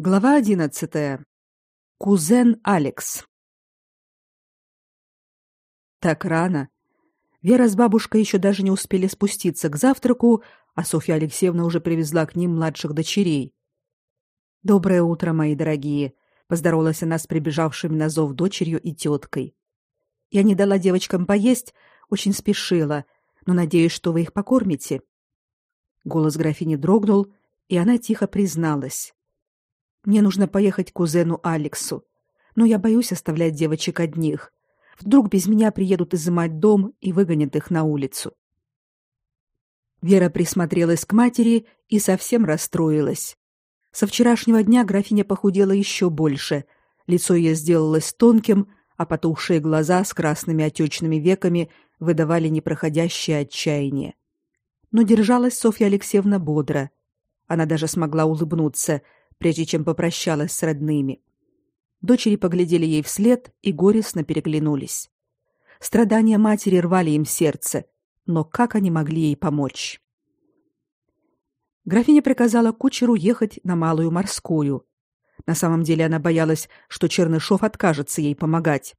Глава одиннадцатая. Кузен Алекс. Так рано. Вера с бабушкой еще даже не успели спуститься к завтраку, а Софья Алексеевна уже привезла к ним младших дочерей. Доброе утро, мои дорогие, поздоровалась она с прибежавшими на зов дочерью и теткой. Я не дала девочкам поесть, очень спешила, но надеюсь, что вы их покормите. Голос графини дрогнул, и она тихо призналась: мне нужно поехать к кузену Алексу, но я боюсь оставлять девочек одних. Вдруг без меня приедут изымать дом и выгонят их на улицу. Вера присмотрелась к матери и совсем расстроилась. Со вчерашнего дня графиня похудела еще больше. Лицо ее сделалось тонким, а потухшие глаза с красными отечными веками выдавали непроходящее отчаяние. Но держалась Софья Алексеевна бодро. Она даже смогла улыбнуться – прежде чем попрощалась с родными. Дочери поглядели ей вслед и горестно переглянулись. Страдания матери рвали им сердце, но как они могли ей помочь? Графиня приказала кучеру ехать на Малую Морскую. На самом деле она боялась, что Чернышов откажется ей помогать.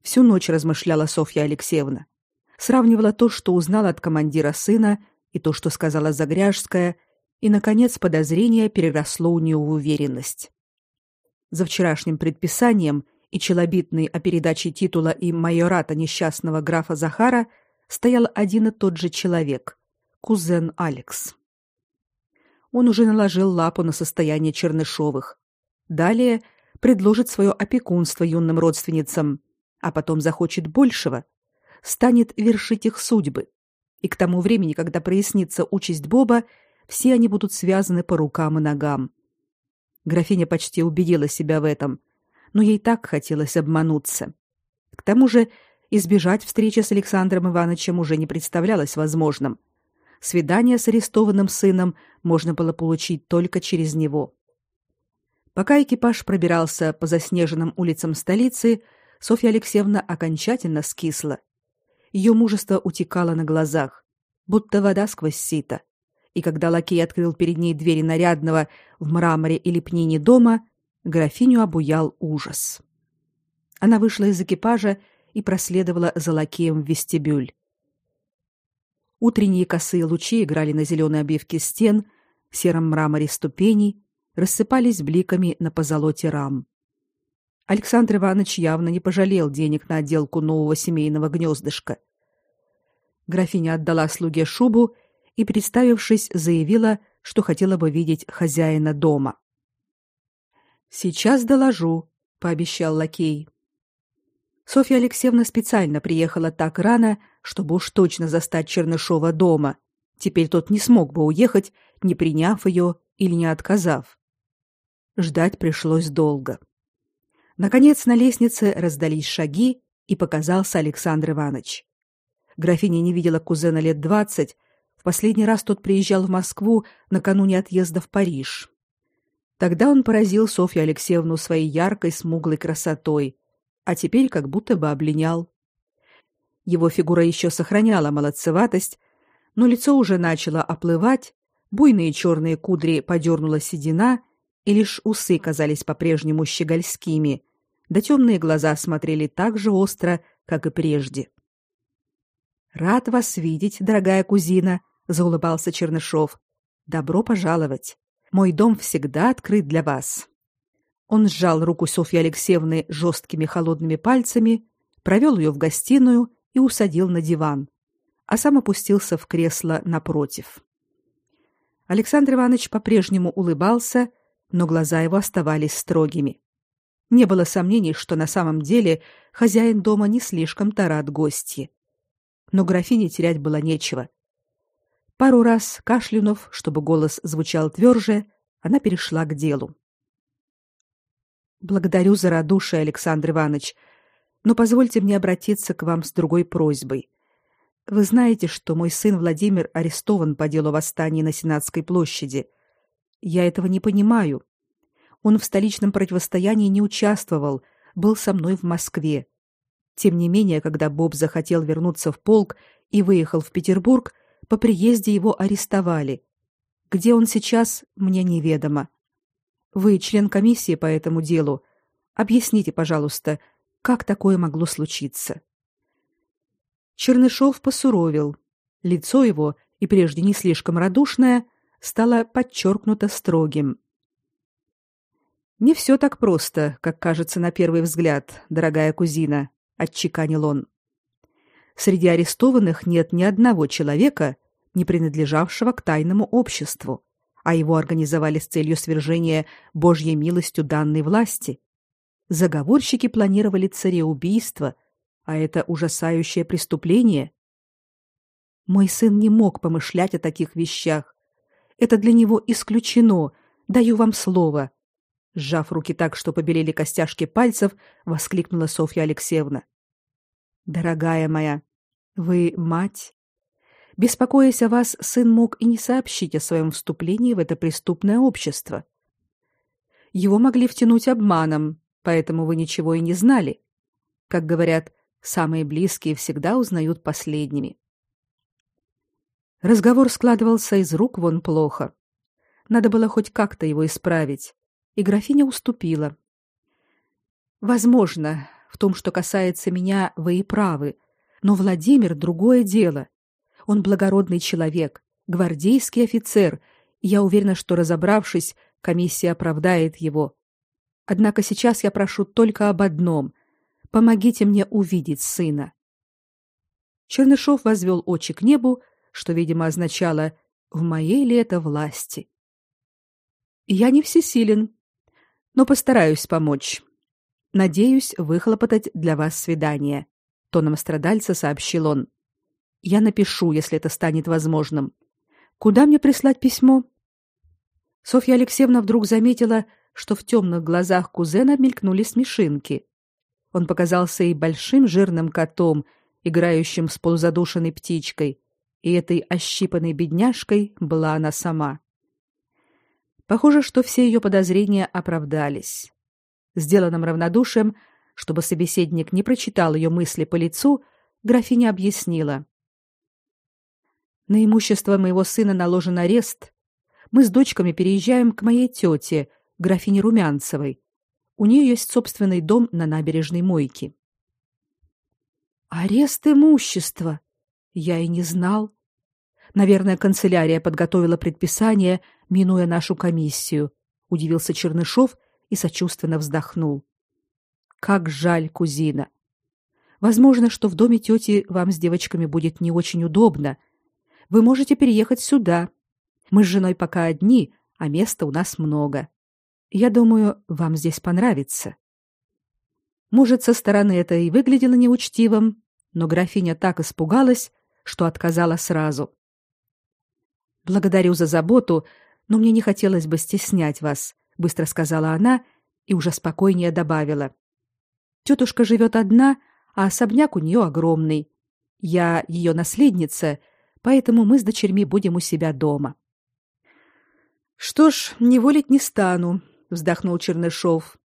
Всю ночь размышляла Софья Алексеевна. Сравнивала то, что узнала от командира сына, и то, что сказала Загряжская – и наконец подозрение переросло у нее в уверенность. За вчерашним предписанием и челобитной о передаче титула и майората несчастного графа Захара стоял один и тот же человек кузен Алекс. Он уже наложил лапу на состояние Чернышовых. Далее предложит свое опекунство юным родственницам, а потом захочет большего, станет вершить их судьбы. И к тому времени, когда прояснится участь Боба, все они будут связаны по рукам и ногам. Графиня почти убедила себя в этом, но ей так хотелось обмануться. К тому же, избежать встречи с Александром Ивановичем уже не представлялось возможным. Свидание с арестованным сыном можно было получить только через него. Пока экипаж пробирался по заснеженным улицам столицы, Софья Алексеевна окончательно скисла. Ее мужество утекало на глазах, будто вода сквозь сито и когда лакей открыл перед ней двери нарядного в мраморе и лепнине дома, графиню обуял ужас. Она вышла из экипажа и проследовала за лакеем в вестибюль. Утренние косые лучи играли на зеленой обивке стен, сером мраморе ступеней, рассыпались бликами на позолоте рам. Александр Иванович явно не пожалел денег на отделку нового семейного гнездышка. Графиня отдала слуге шубу и, представившись, заявила, что хотела бы видеть хозяина дома. Сейчас доложу, пообещал лакей. Софья Алексеевна специально приехала так рано, чтобы уж точно застать Чернышова дома. Теперь тот не смог бы уехать, не приняв ее или не отказав. Ждать пришлось долго. Наконец на лестнице раздались шаги, и показался Александр Иванович. Графиня не видела кузена лет двадцать, в последний раз тот приезжал в Москву накануне отъезда в Париж. Тогда он поразил Софью Алексеевну своей яркой смуглой красотой, а теперь как будто бы облинял. Его фигура еще сохраняла молодцеватость, но лицо уже начало оплывать, буйные черные кудри подернула седина, и лишь усы казались по-прежнему щегольскими, да темные глаза смотрели так же остро, как и прежде. Рад вас видеть, дорогая кузина, заулыбался Чернышов. Добро пожаловать. Мой дом всегда открыт для вас. Он сжал руку Софьи Алексеевны жесткими холодными пальцами, провел ее в гостиную и усадил на диван, а сам опустился в кресло напротив. Александр Иванович по-прежнему улыбался, но глаза его оставались строгими. Не было сомнений, что на самом деле хозяин дома не слишком-то рад гостье. Но графине терять было нечего. Пару раз кашлянув, чтобы голос звучал тверже, она перешла к делу. Благодарю за радушие, Александр Иванович, но позвольте мне обратиться к вам с другой просьбой. Вы знаете, что мой сын Владимир арестован по делу восстания на Сенатской площади. Я этого не понимаю. Он в столичном противостоянии не участвовал, был со мной в Москве. Тем не менее, когда Боб захотел вернуться в полк и выехал в Петербург, по приезде его арестовали. Где он сейчас, мне неведомо. Вы член комиссии по этому делу. Объясните, пожалуйста, как такое могло случиться? Чернышов посуровил. Лицо его, и прежде не слишком радушное, стало подчеркнуто строгим. Не все так просто, как кажется на первый взгляд, дорогая кузина, отчеканил он. Среди арестованных нет ни одного человека, не принадлежавшего к тайному обществу, а его организовали с целью свержения Божьей милостью данной власти. Заговорщики планировали цареубийство, а это ужасающее преступление. Мой сын не мог помышлять о таких вещах. Это для него исключено, даю вам слово. Сжав руки так, что побелели костяшки пальцев, воскликнула Софья Алексеевна. Дорогая моя, вы мать. Беспокоясь о вас, сын мог и не сообщить о своем вступлении в это преступное общество. Его могли втянуть обманом, поэтому вы ничего и не знали. Как говорят, самые близкие всегда узнают последними. Разговор складывался из рук вон плохо. Надо было хоть как-то его исправить и графиня уступила. Возможно, в том, что касается меня, вы и правы, но Владимир другое дело. Он благородный человек, гвардейский офицер, я уверена, что разобравшись, комиссия оправдает его. Однако сейчас я прошу только об одном: помогите мне увидеть сына. Чернышов возвел очи к небу, что, видимо, означало: в моей ли это власти? Я не всесилен, но постараюсь помочь. Надеюсь выхлопотать для вас свидание, тоном страдальца сообщил он. Я напишу, если это станет возможным. Куда мне прислать письмо? Софья Алексеевна вдруг заметила, что в темных глазах кузена мелькнули смешинки. Он показался ей большим жирным котом, играющим с полузадушенной птичкой, и этой ощипанной бедняжкой была она сама. Похоже, что все ее подозрения оправдались. Сделанным равнодушием, чтобы собеседник не прочитал ее мысли по лицу, графиня объяснила: На имущество моего сына наложен арест. Мы с дочками переезжаем к моей тете, графине Румянцевой. У нее есть собственный дом на набережной Мойки. Арест имущества. Я и не знал. Наверное, канцелярия подготовила предписание, минуя нашу комиссию, удивился Чернышов и сочувственно вздохнул. Как жаль, кузина. Возможно, что в доме тети вам с девочками будет не очень удобно. Вы можете переехать сюда. Мы с женой пока одни, а места у нас много. Я думаю, вам здесь понравится. Может, со стороны это и выглядело неучтивым, но графиня так испугалась, что отказала сразу. Благодарю за заботу, но мне не хотелось бы стеснять вас, быстро сказала она и уже спокойнее добавила. Тетушка живет одна, а особняк у нее огромный. Я ее наследница, поэтому мы с дочерьми будем у себя дома. Что ж, не волить не стану, вздохнул Чернышов.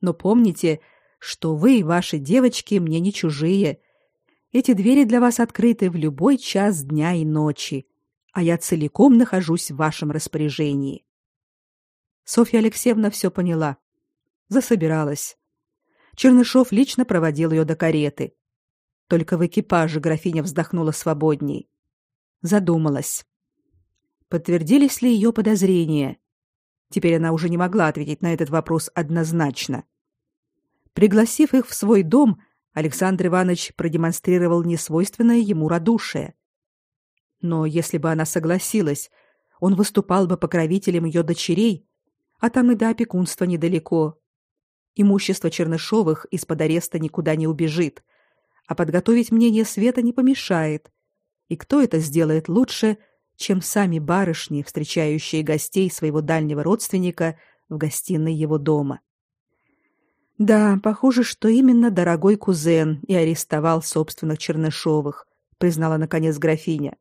Но помните, что вы и ваши девочки мне не чужие. Эти двери для вас открыты в любой час дня и ночи а я целиком нахожусь в вашем распоряжении. Софья Алексеевна все поняла. Засобиралась. Чернышов лично проводил ее до кареты. Только в экипаже графиня вздохнула свободней. Задумалась. Подтвердились ли ее подозрения? Теперь она уже не могла ответить на этот вопрос однозначно. Пригласив их в свой дом, Александр Иванович продемонстрировал несвойственное ему радушие. Но если бы она согласилась, он выступал бы покровителем ее дочерей, а там и до опекунства недалеко. Имущество Чернышовых из-под ареста никуда не убежит, а подготовить мнение Света не помешает. И кто это сделает лучше, чем сами барышни, встречающие гостей своего дальнего родственника в гостиной его дома? Да, похоже, что именно дорогой кузен и арестовал собственных Чернышовых, признала наконец графиня.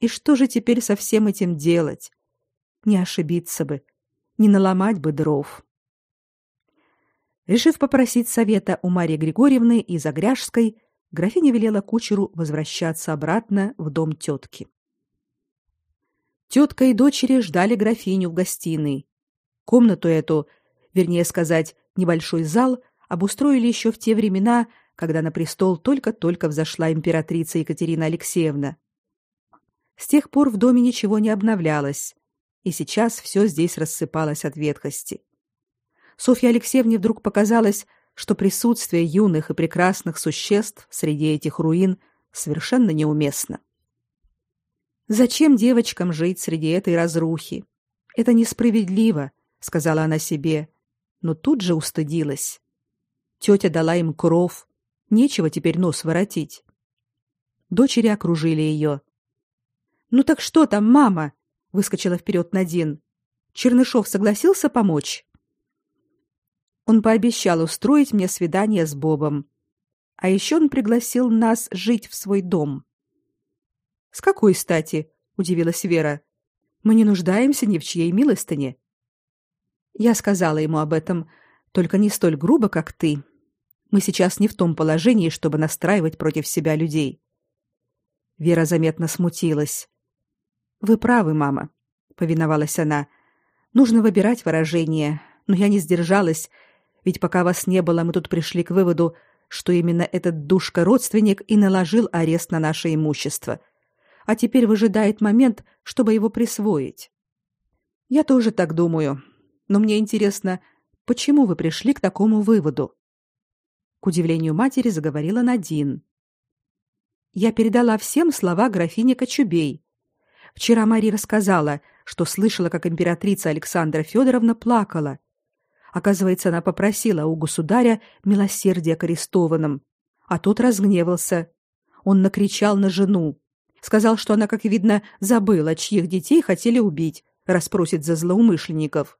И что же теперь со всем этим делать? Не ошибиться бы, не наломать бы дров. Решив попросить совета у Марии Григорьевны и Загряжской, графиня велела кучеру возвращаться обратно в дом тетки. Тетка и дочери ждали графиню в гостиной. Комнату эту, вернее сказать, небольшой зал, обустроили еще в те времена, когда на престол только-только взошла императрица Екатерина Алексеевна. С тех пор в доме ничего не обновлялось, и сейчас все здесь рассыпалось от ветхости. Софье Алексеевне вдруг показалось, что присутствие юных и прекрасных существ среди этих руин совершенно неуместно. Зачем девочкам жить среди этой разрухи? Это несправедливо, сказала она себе, но тут же устыдилась. Тетя дала им кров, нечего теперь нос воротить. Дочери окружили ее. Ну так что там, мама? Выскочила вперед Надин. Чернышов согласился помочь. Он пообещал устроить мне свидание с Бобом. А еще он пригласил нас жить в свой дом. С какой стати? удивилась Вера. Мы не нуждаемся ни в чьей милостыне. Я сказала ему об этом, только не столь грубо, как ты. Мы сейчас не в том положении, чтобы настраивать против себя людей. Вера заметно смутилась. Вы правы, мама, повиновалась она. Нужно выбирать выражение, но я не сдержалась, ведь пока вас не было, мы тут пришли к выводу, что именно этот душка-родственник и наложил арест на наше имущество, а теперь выжидает момент, чтобы его присвоить. Я тоже так думаю, но мне интересно, почему вы пришли к такому выводу? К удивлению матери заговорила Надин. Я передала всем слова графини Кочубей. Вчера Мария рассказала, что слышала, как императрица Александра Федоровна плакала. Оказывается, она попросила у государя милосердия к арестованным, а тот разгневался. Он накричал на жену, сказал, что она, как видно, забыла, чьих детей хотели убить, расспросит за злоумышленников.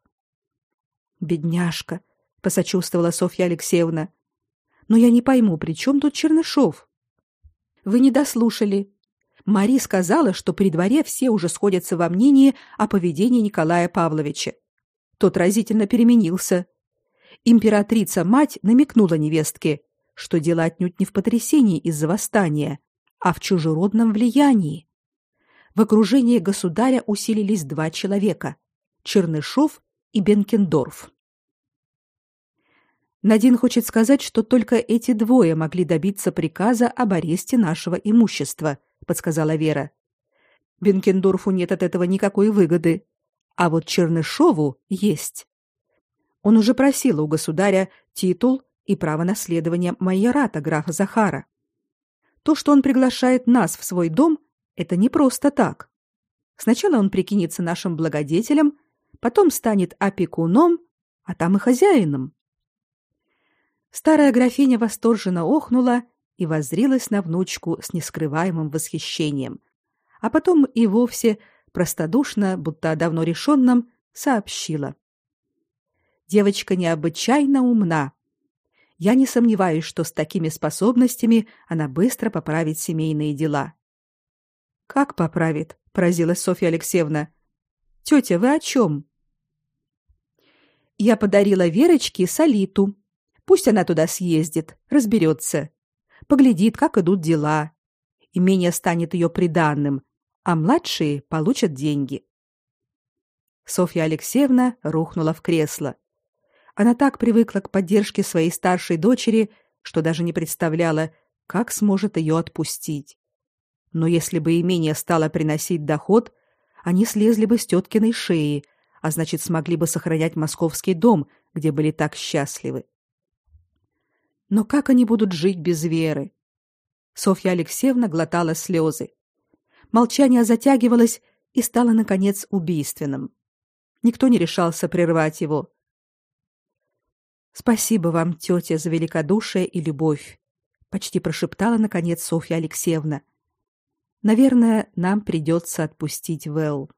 Бедняжка, посочувствовала Софья Алексеевна. Но я не пойму, при чем тут Чернышов? Вы не дослушали. Мари сказала, что при дворе все уже сходятся во мнении о поведении Николая Павловича. Тот разительно переменился. Императрица-мать намекнула невестке, что дело отнюдь не в потрясении из-за восстания, а в чужеродном влиянии. В окружении государя усилились два человека – Чернышов и Бенкендорф. Надин хочет сказать, что только эти двое могли добиться приказа об аресте нашего имущества, подсказала Вера. Бенкендорфу нет от этого никакой выгоды, а вот Чернышову есть. Он уже просил у государя титул и право наследования майората графа Захара. То, что он приглашает нас в свой дом, это не просто так. Сначала он прикинется нашим благодетелем, потом станет опекуном, а там и хозяином. Старая графиня восторженно охнула и воззрилась на внучку с нескрываемым восхищением, а потом и вовсе простодушно, будто о давно решенном, сообщила: Девочка необычайно умна. Я не сомневаюсь, что с такими способностями она быстро поправит семейные дела. Как поправит? поразилась Софья Алексеевна. Тетя, вы о чем? Я подарила Верочке солиту. Пусть она туда съездит, разберется, поглядит, как идут дела. Имение станет ее приданным, а младшие получат деньги. Софья Алексеевна рухнула в кресло. Она так привыкла к поддержке своей старшей дочери, что даже не представляла, как сможет ее отпустить. Но если бы имение стало приносить доход, они слезли бы с теткиной шеи, а значит, смогли бы сохранять московский дом, где были так счастливы. Но как они будут жить без веры? Софья Алексеевна глотала слезы. Молчание затягивалось и стало наконец убийственным. Никто не решался прервать его. Спасибо вам, тетя, за великодушие и любовь, почти прошептала наконец Софья Алексеевна. Наверное, нам придется отпустить Вэл.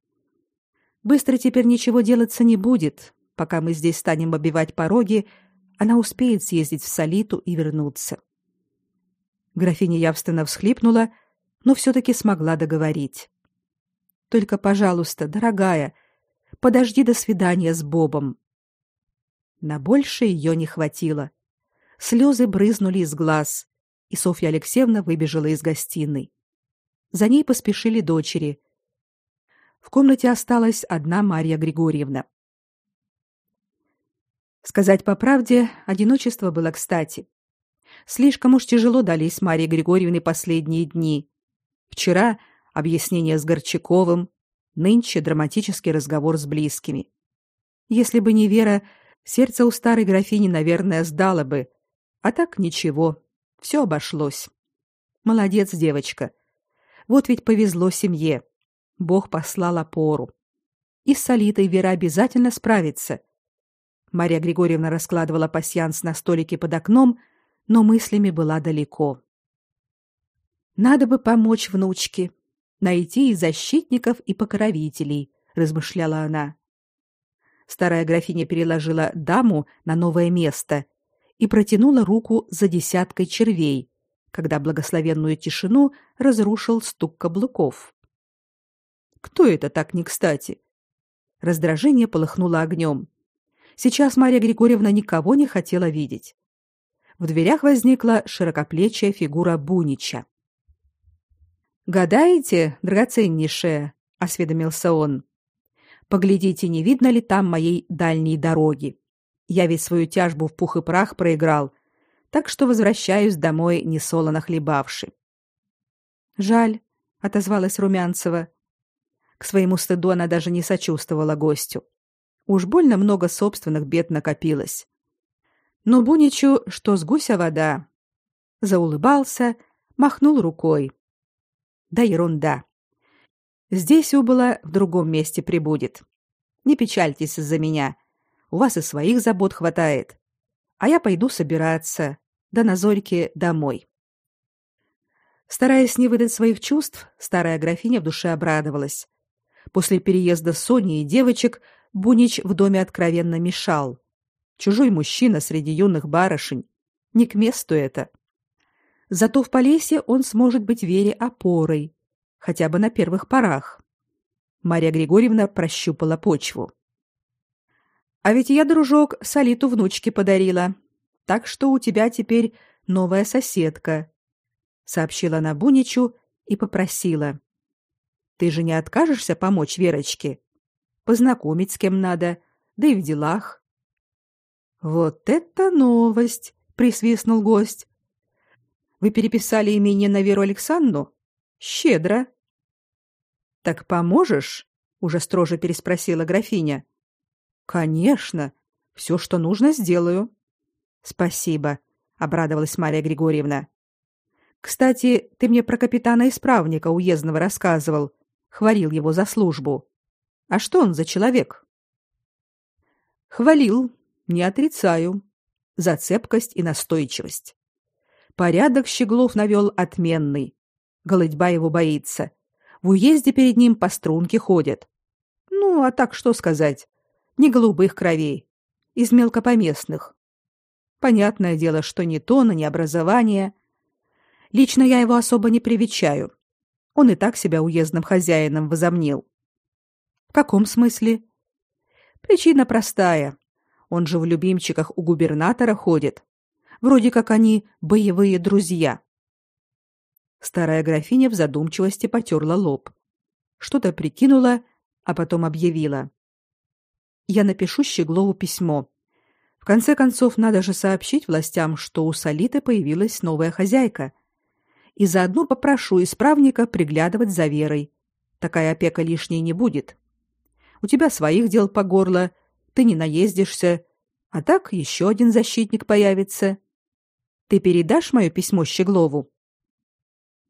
Быстро теперь ничего делаться не будет. Пока мы здесь станем обивать пороги, она успеет съездить в Солиту и вернуться. Графиня явственно всхлипнула, но все таки смогла договорить. Только, пожалуйста, дорогая, подожди до свидания с Бобом. На больше ее не хватило. Слезы брызнули из глаз, и Софья Алексеевна выбежала из гостиной. За ней поспешили дочери, в комнате осталась одна Марья Григорьевна. Сказать по правде, одиночество было кстати. Слишком уж тяжело дались Марии Григорьевне последние дни. Вчера объяснение с Горчаковым, нынче драматический разговор с близкими. Если бы не Вера, сердце у старой графини, наверное, сдало бы. А так ничего, все обошлось. Молодец, девочка. Вот ведь повезло семье. Бог послал опору. И с Солитой Вера обязательно справится. Мария Григорьевна раскладывала пасьянс на столике под окном, но мыслями была далеко. Надо бы помочь внучке, найти и защитников, и покровителей, размышляла она. Старая графиня переложила даму на новое место и протянула руку за десяткой червей, когда благословенную тишину разрушил стук каблуков. Кто это так не кстати? Раздражение полыхнуло огнем. Сейчас Мария Григорьевна никого не хотела видеть. В дверях возникла широкоплечья фигура Бунича. «Гадаете, драгоценнейшая?» — осведомился он. «Поглядите, не видно ли там моей дальней дороги. Я ведь свою тяжбу в пух и прах проиграл, так что возвращаюсь домой несолоно хлебавши». «Жаль», — отозвалась Румянцева. К своему стыду она даже не сочувствовала гостю. Уж больно много собственных бед накопилось. Но Буничу, что с гуся вода. Заулыбался, махнул рукой. Да ерунда. Здесь убыло, в другом месте прибудет. Не печальтесь из-за меня. У вас и своих забот хватает. А я пойду собираться. Да на зорьке домой. Стараясь не выдать своих чувств, старая графиня в душе обрадовалась. После переезда Сони и девочек Бунич в доме откровенно мешал. Чужой мужчина среди юных барышень. Не к месту это. Зато в Полесье он сможет быть Вере опорой, хотя бы на первых порах. Мария Григорьевна прощупала почву. А ведь я, дружок, Солиту внучке подарила. Так что у тебя теперь новая соседка, сообщила она Буничу и попросила: Ты же не откажешься помочь Верочке? Познакомить с кем надо, да и в делах. Вот это новость, присвистнул гость. Вы переписали имение на Веру Александру? Щедро. Так поможешь? уже строже переспросила графиня. Конечно, все, что нужно, сделаю. Спасибо, обрадовалась Мария Григорьевна. Кстати, ты мне про капитана-исправника уездного рассказывал, хвалил его за службу. А что он за человек? Хвалил, не отрицаю, за цепкость и настойчивость. Порядок Щеглов навел отменный. Голодьба его боится. В уезде перед ним по струнке ходят. Ну, а так что сказать? Не голубых кровей, из мелкопоместных. Понятное дело, что ни тона, ни образования. Лично я его особо не привечаю. Он и так себя уездным хозяином возомнил. В каком смысле? Причина простая. Он же в любимчиках у губернатора ходит. Вроде как они боевые друзья. Старая графиня в задумчивости потёрла лоб. Что-то прикинула, а потом объявила: "Я напишу Щеглову письмо. В конце концов, надо же сообщить властям, что у Солиты появилась новая хозяйка. И заодно попрошу исправника приглядывать за Верой. Такая опека лишней не будет. У тебя своих дел по горло, ты не наездишься, а так еще один защитник появится. Ты передашь мое письмо Щеглову?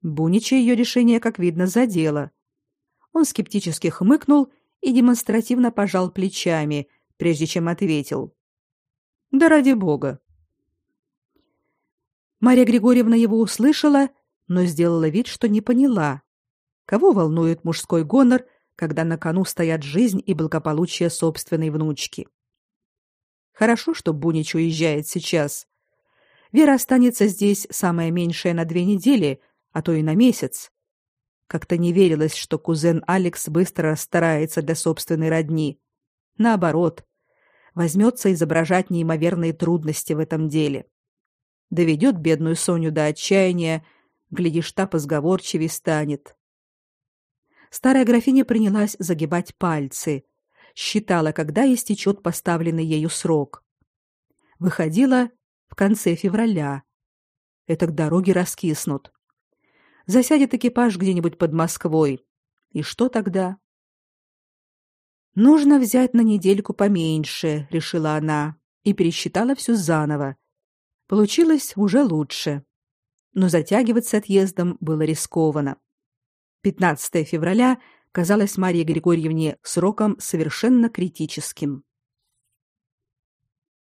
Бунича ее решение, как видно, задело. Он скептически хмыкнул и демонстративно пожал плечами, прежде чем ответил: "Да ради бога". Мария Григорьевна его услышала, но сделала вид, что не поняла. Кого волнует мужской гонор, когда на кону стоят жизнь и благополучие собственной внучки? Хорошо, что Бунич уезжает сейчас. Вера останется здесь самое меньшее на две недели, а то и на месяц. Как-то не верилось, что кузен Алекс быстро расстарается для собственной родни. Наоборот, возьмется изображать неимоверные трудности в этом деле. Доведет бедную Соню до отчаяния, глядишь, та позговорчивее станет. Старая графиня принялась загибать пальцы, считала, когда истечет поставленный ею срок. выходила в конце февраля. Это к дороге раскиснут. Засядет экипаж где-нибудь под Москвой. И что тогда? Нужно взять на недельку поменьше, решила она и пересчитала все заново. Получилось уже лучше. Но затягивать с отъездом было рискованно. 15 февраля казалось Марии Григорьевне сроком совершенно критическим.